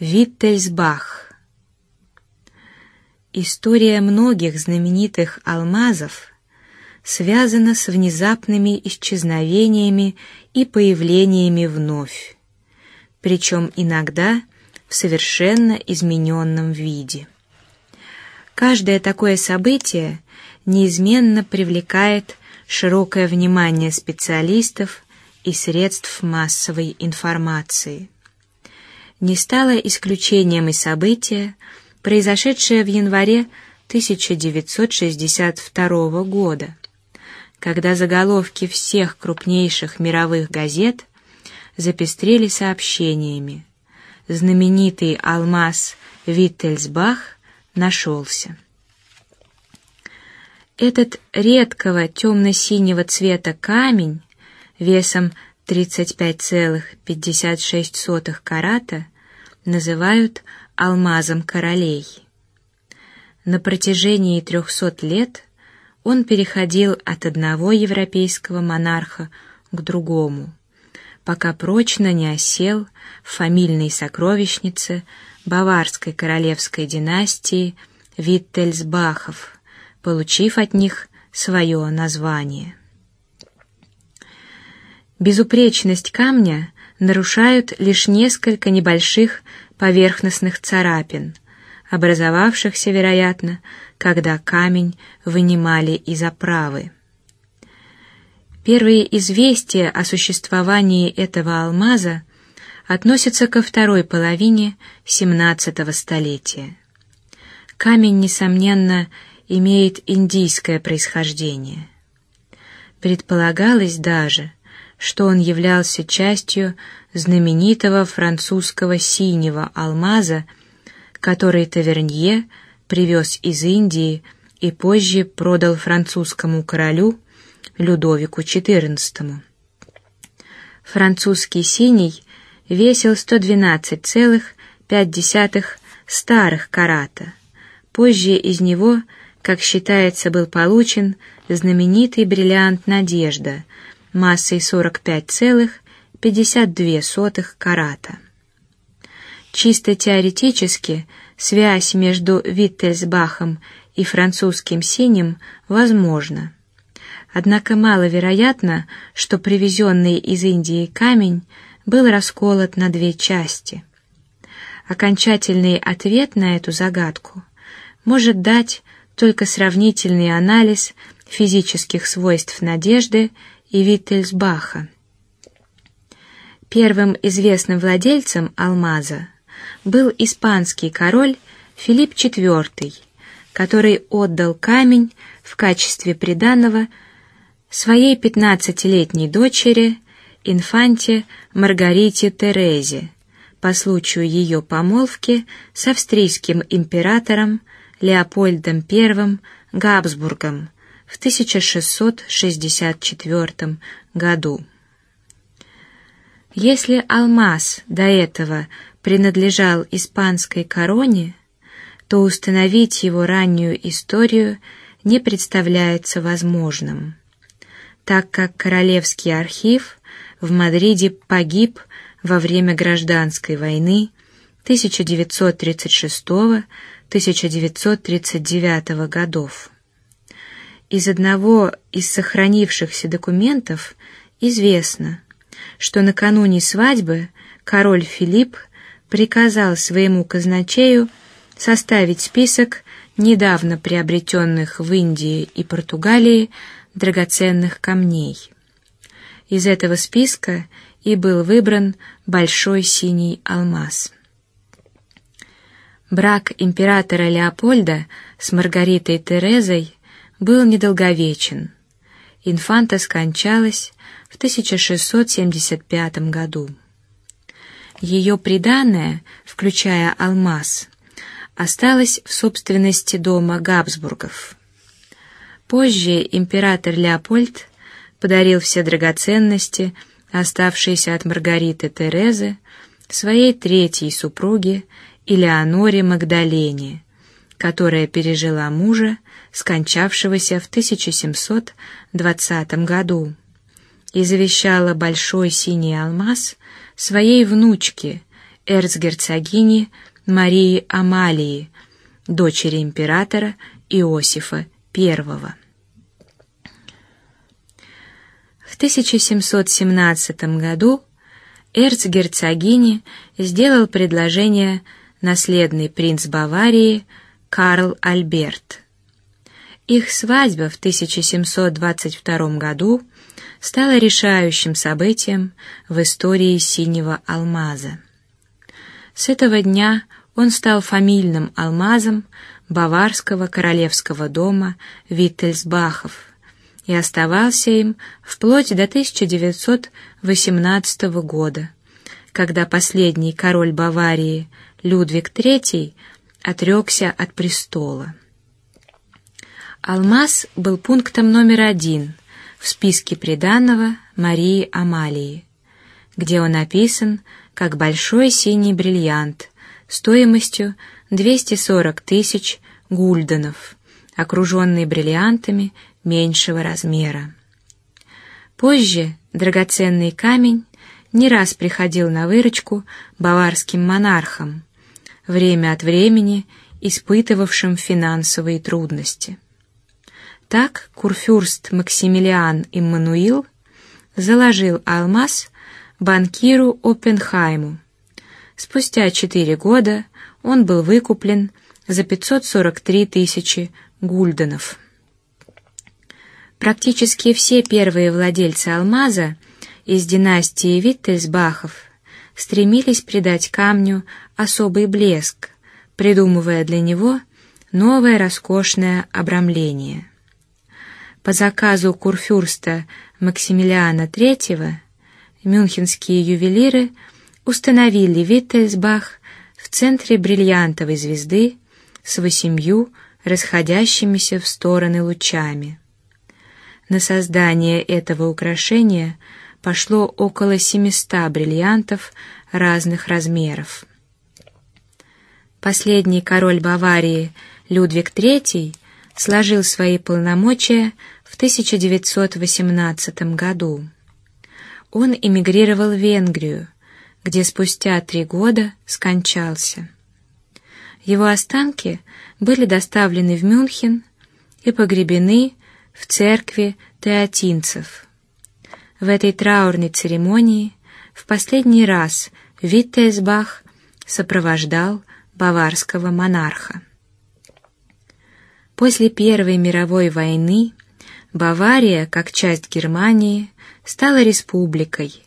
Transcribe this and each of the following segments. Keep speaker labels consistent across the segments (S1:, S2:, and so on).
S1: Виттельсбах. История многих знаменитых алмазов связана с внезапными исчезновениями и появлениями вновь, причем иногда в совершенно измененном виде. Каждое такое событие неизменно привлекает широкое внимание специалистов и средств массовой информации не стало исключением и событие, произошедшее в январе 1962 года, когда заголовки всех крупнейших мировых газет запестрели сообщениями: знаменитый алмаз Виттельсбах нашелся. Этот редкого темно-синего цвета камень весом 35,56 карата называют алмазом королей. На протяжении трехсот лет он переходил от одного европейского монарха к другому, пока прочно не осел в фамильной сокровищнице баварской королевской династии Виттельсбахов, получив от них свое название. Безупречность камня нарушают лишь несколько небольших поверхностных царапин, образовавшихся, вероятно, когда камень вынимали из оправы. Первые известия о существовании этого алмаза относятся ко второй половине XVII столетия. Камень, несомненно, имеет индийское происхождение. Предполагалось даже, что он являлся частью знаменитого французского синего алмаза, который Тавернье привез из Индии и позже продал французскому королю Людовику XIV. Французский синий весил 112,5 старых карата. Позже из него, как считается, был получен знаменитый бриллиант Надежда массой 45,52 карата. Чисто теоретически связь между Виттельсбахом и французским синим возможна. Однако маловероятно, что привезенный из Индии камень был расколот на две части. Окончательный ответ на эту загадку может дать только сравнительный анализ физических свойств надежды и Виттельсбаха. Первым известным владельцем алмаза был испанский король Филипп IV, который отдал камень в качестве приданого своей пятнадцатилетней дочери инфанте Маргарите Терезе по случаю ее помолвки с австрийским императором Леопольдом I Габсбургом в 1664 году. Если алмаз до этого принадлежал испанской короне, то установить его раннюю историю не представляется возможным, так как королевский архив в Мадриде погиб во время гражданской войны 1936-1939 годов. Из одного из сохранившихся документов известно, что накануне свадьбы король Филипп приказал своему казначею составить список недавно приобретенных в Индии и Португалии драгоценных камней. Из этого списка и был выбран большой синий алмаз. Брак императора Леопольда с Маргаритой Терезой был недолговечен. Инфанта скончалась в 1675 году. Ее приданое, включая алмаз, осталось в собственности дома Габсбургов. Позже император Леопольд подарил все драгоценности, оставшиеся от Маргариты Терезы, своей третьей супруге Элеоноре Магдалене, которая пережила мужа, скончавшегося в 1720 году, и завещала большой синий алмаз своей внучке эрцгерцогини Марии Амалии, дочери императора Иосифа I. В 1717 году эрцгерцогине сделал предложение наследный принц Баварии Карл Альберт. Их свадьба в 1722 году стала решающим событием в истории синего алмаза. С этого дня он стал фамильным алмазом баварского королевского дома Виттельсбахов и оставался им вплоть до 1918 года, когда последний король Баварии Людвиг III отрекся от престола. Алмаз был пунктом номер один в списке приданого Марии Амалии, где он описан как большой синий бриллиант стоимостью 240 тысяч гульденов, окруженный бриллиантами меньшего размера. Позже драгоценный камень не раз приходил на выручку баварским монархам, время от времени испытывавшим финансовые трудности. Так курфюрст Максимилиан Иммануил заложил алмаз банкиру Оппенхайму. Спустя четыре года он был выкуплен за 543 тысячи гульденов. Практически все первые владельцы алмаза из династии Виттельсбахов стремились придать камню особый блеск, придумывая для него новое роскошное обрамление. По заказу курфюрста Максимилиана III мюнхенские ювелиры установили Виттельсбах в центре бриллиантовой звезды с восемью расходящимися в стороны лучами. На создание этого украшения пошло около 700 бриллиантов разных размеров. Последний король Баварии Людвиг III сложил свои полномочия в 1918 году. Он эмигрировал в Венгрию, где спустя три года скончался. Его останки были доставлены в Мюнхен и погребены в церкви теотинцев. В этой траурной церемонии в последний раз Виттельсбах сопровождал баварского монарха. После Первой мировой войны Бавария, как часть Германии, стала республикой,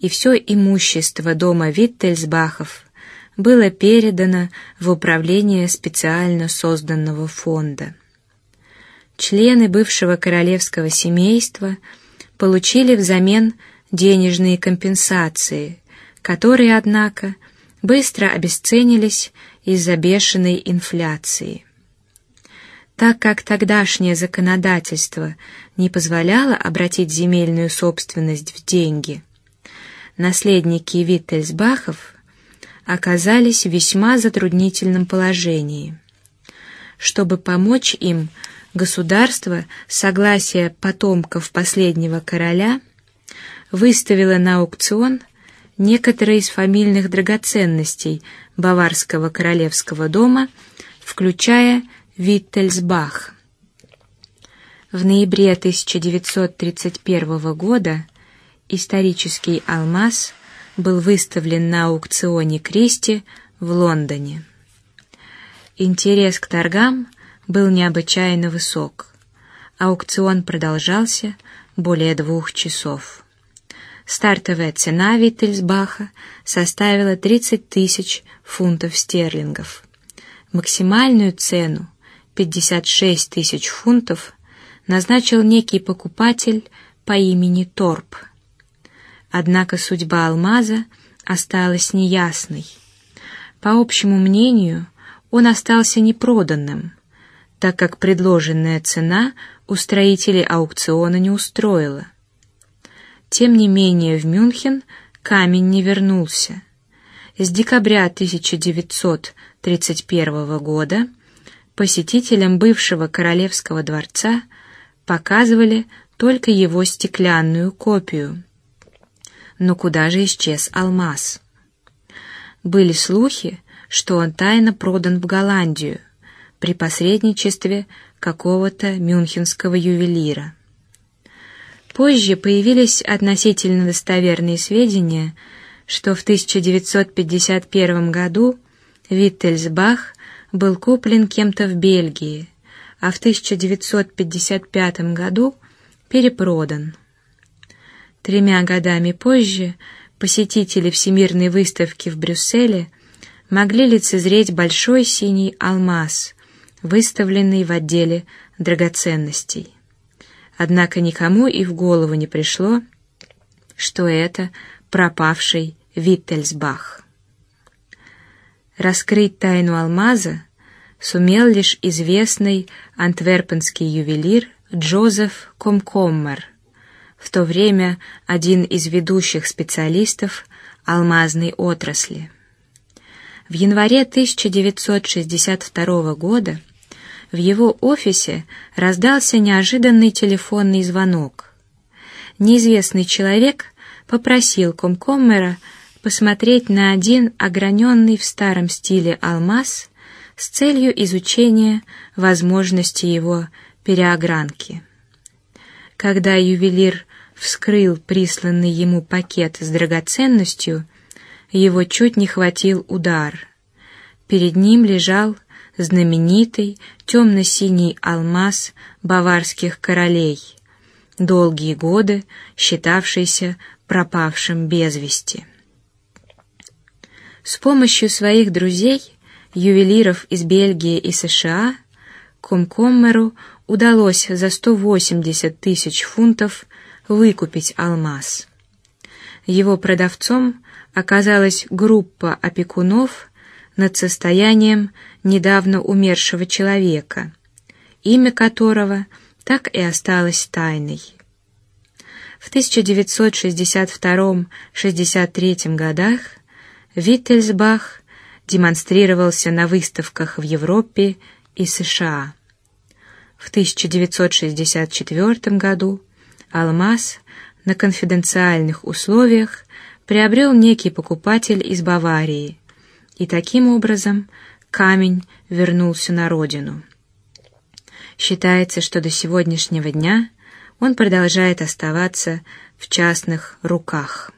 S1: и все имущество дома Виттельсбахов было передано в управление специально созданного фонда. Члены бывшего королевского семейства получили взамен денежные компенсации, которые, однако, быстро обесценились из-за бешеной инфляции. Так как тогдашнее законодательство не позволяло обратить земельную собственность в деньги, наследники Виттельсбахов оказались в весьма затруднительном положении. Чтобы помочь им, государство согласие потомков последнего короля выставило на аукцион некоторые из фамильных драгоценностей баварского королевского дома, включая Виттельсбах. В ноябре 1931 года исторический алмаз был выставлен на аукционе Кристи в Лондоне. Интерес к торгам был необычайно высок. Аукцион продолжался более двух часов. Стартовая цена Виттельсбаха составила 30 тысяч фунтов стерлингов. Максимальную цену 56 тысяч фунтов назначил некий покупатель по имени Торп. Однако судьба алмаза осталась неясной. По общему мнению, он остался непроданным, так как предложенная цена устроителей аукциона не устроила. Тем не менее в Мюнхен камень не вернулся. С декабря 1931 года посетителям бывшего королевского дворца показывали только его стеклянную копию. Но куда же исчез алмаз? были слухи, что он тайно продан в Голландию при посредничестве какого-то мюнхенского ювелира. Позже появились относительно достоверные сведения, что в 1951 году Виттельсбах был куплен кем-то в Бельгии, а в 1955 году перепродан. Тремя годами позже посетители Всемирной выставки в Брюсселе могли лицезреть большой синий алмаз, выставленный в отделе драгоценностей. Однако никому и в голову не пришло, что это пропавший Виттельсбах. Раскрыть тайну алмаза сумел лишь известный антверпенский ювелир Джозеф Комкоммер, в то время один из ведущих специалистов алмазной отрасли. В январе 1962 года в его офисе раздался неожиданный телефонный звонок. Неизвестный человек попросил Комкоммера посмотреть на один ограненный в старом стиле алмаз с целью изучения возможности его переогранки. Когда ювелир вскрыл присланный ему пакет с драгоценностью, его чуть не хватил удар. Перед ним лежал знаменитый темно-синий алмаз баварских королей, долгие годы считавшийся пропавшим без вести. С помощью своих друзей, ювелиров из Бельгии и США, Комкоммеру удалось за 180 тысяч фунтов выкупить алмаз. Его продавцом оказалась группа опекунов над состоянием недавно умершего человека, имя которого так и осталось тайной. В 1962-63 годах Виттельсбах демонстрировался на выставках в Европе и США. В 1964 году алмаз на конфиденциальных условиях приобрел некий покупатель из Баварии, и таким образом камень вернулся на родину. Считается, что до сегодняшнего дня он продолжает оставаться в частных руках.